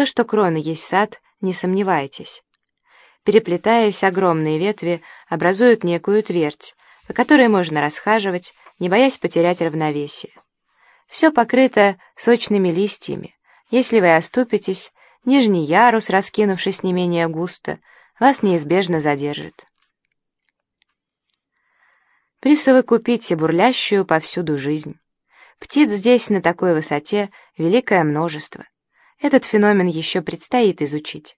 То, что кроны есть сад, не сомневайтесь. Переплетаясь, огромные ветви образуют некую твердь, по которой можно расхаживать, не боясь потерять равновесие. Все покрыто сочными листьями. Если вы оступитесь, нижний ярус, раскинувшись не менее густо, вас неизбежно задержит. Присовокупите бурлящую повсюду жизнь. Птиц здесь на такой высоте великое множество. Этот феномен еще предстоит изучить.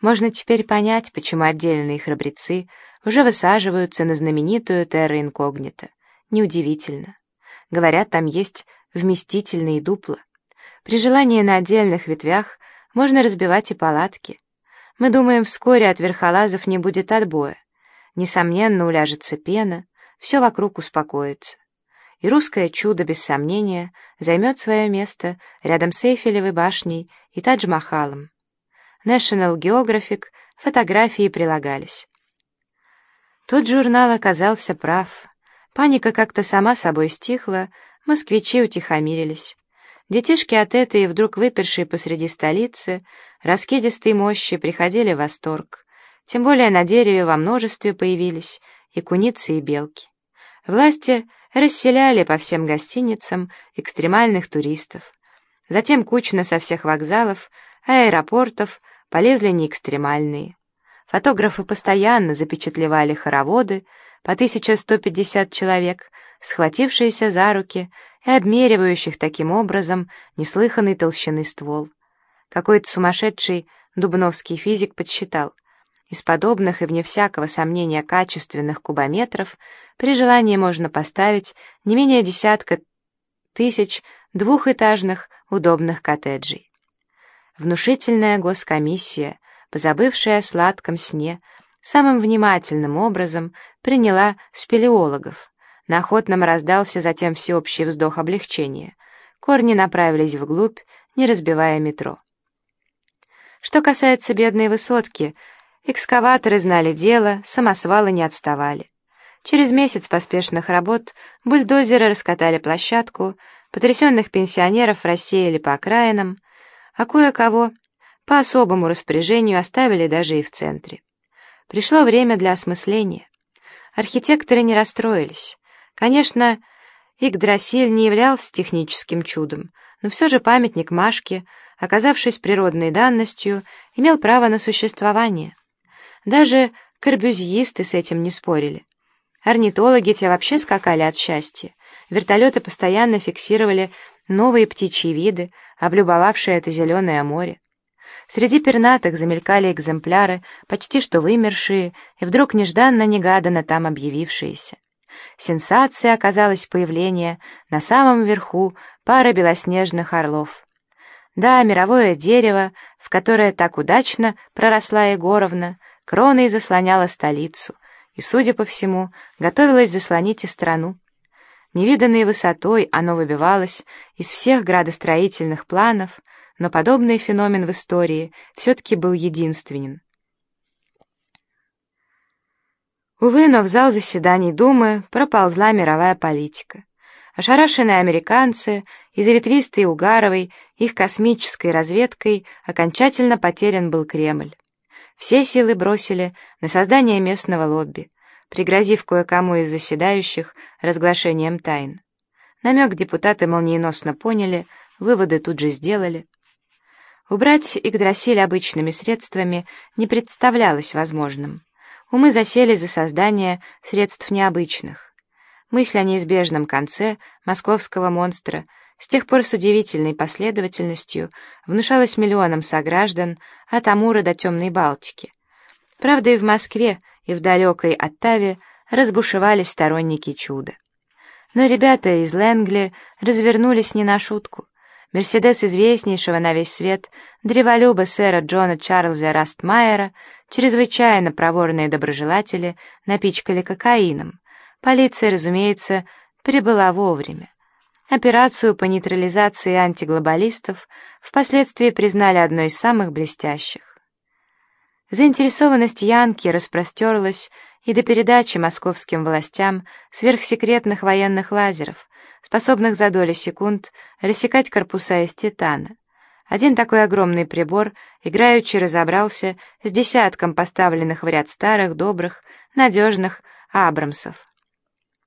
Можно теперь понять, почему отдельные храбрецы уже высаживаются на знаменитую терра инкогнито. Неудивительно. Говорят, там есть вместительные дупла. При желании на отдельных ветвях можно разбивать и палатки. Мы думаем, вскоре от верхолазов не будет отбоя. Несомненно, уляжется пена, все вокруг успокоится. И русское чудо, без сомнения, займет свое место рядом с Эйфелевой башней и Тадж-Махалом. National Geographic, фотографии прилагались. Тот журнал оказался прав. Паника как-то сама собой стихла, москвичи утихомирились. Детишки от этой, вдруг выпершие посреди столицы, раскидистые мощи приходили в восторг. Тем более на дереве во множестве появились и куницы, и белки. Власти расселяли по всем гостиницам экстремальных туристов. Затем кучно со всех вокзалов, аэропортов полезли неэкстремальные. Фотографы постоянно запечатлевали хороводы, по 1150 человек, схватившиеся за руки и обмеривающих таким образом неслыханной толщины ствол. Какой-то сумасшедший дубновский физик подсчитал, из подобных и вне всякого сомнения качественных кубометров при желании можно поставить не менее десятка тысяч двухэтажных удобных коттеджей. Внушительная госкомиссия, позабывшая о сладком сне, самым внимательным образом приняла спелеологов. На охотном раздался затем всеобщий вздох облегчения. Корни направились вглубь, не разбивая метро. Что касается бедной высотки, экскаваторы знали дело, самосвалы не отставали. Через месяц поспешных работ бульдозеры раскатали площадку, потрясенных пенсионеров рассеяли по окраинам, а кое-кого по особому распоряжению оставили даже и в центре. Пришло время для осмысления. Архитекторы не расстроились. Конечно, Игдрасиль не являлся техническим чудом, но все же памятник Машке, оказавшись природной данностью, имел право на существование. Даже карбюзьисты с этим не спорили. Орнитологи те вообще скакали от счастья. Вертолеты постоянно фиксировали новые птичьи виды, облюбовавшие это зеленое море. Среди пернатых замелькали экземпляры, почти что вымершие, и вдруг нежданно-негаданно там объявившиеся. Сенсацией оказалось появление на самом верху пары белоснежных орлов. Да, мировое дерево, в которое так удачно проросла Егоровна, кроной заслоняла столицу, и, судя по всему, готовилась заслонить и страну. Невиданной высотой оно выбивалось из всех градостроительных планов, но подобный феномен в истории все-таки был единственен. Увы, но в зал заседаний Думы проползла мировая политика. Ошарашенные американцы и заветвистые Угаровой их космической разведкой окончательно потерян был Кремль. Все силы бросили на создание местного лобби — пригрозив кое-кому из заседающих разглашением тайн. Намек депутаты молниеносно поняли, выводы тут же сделали. Убрать Игдрасиль обычными средствами не представлялось возможным. Умы засели за создание средств необычных. Мысль о неизбежном конце московского монстра с тех пор с удивительной последовательностью внушалась миллионам сограждан от Амура до Темной Балтики. Правда, и в Москве и в далекой Оттаве разбушевались сторонники чуда. Но ребята из Лэнгли развернулись не на шутку. Мерседес известнейшего на весь свет древолюба сэра Джона Чарльза Растмайера, чрезвычайно проворные доброжелатели, напичкали кокаином. Полиция, разумеется, прибыла вовремя. Операцию по нейтрализации антиглобалистов впоследствии признали одной из самых блестящих. Заинтересованность Янки распростерлась и до передачи московским властям сверхсекретных военных лазеров, способных за доли секунд рассекать корпуса из титана. Один такой огромный прибор играючи разобрался с десятком поставленных в ряд старых, добрых, надежных Абрамсов.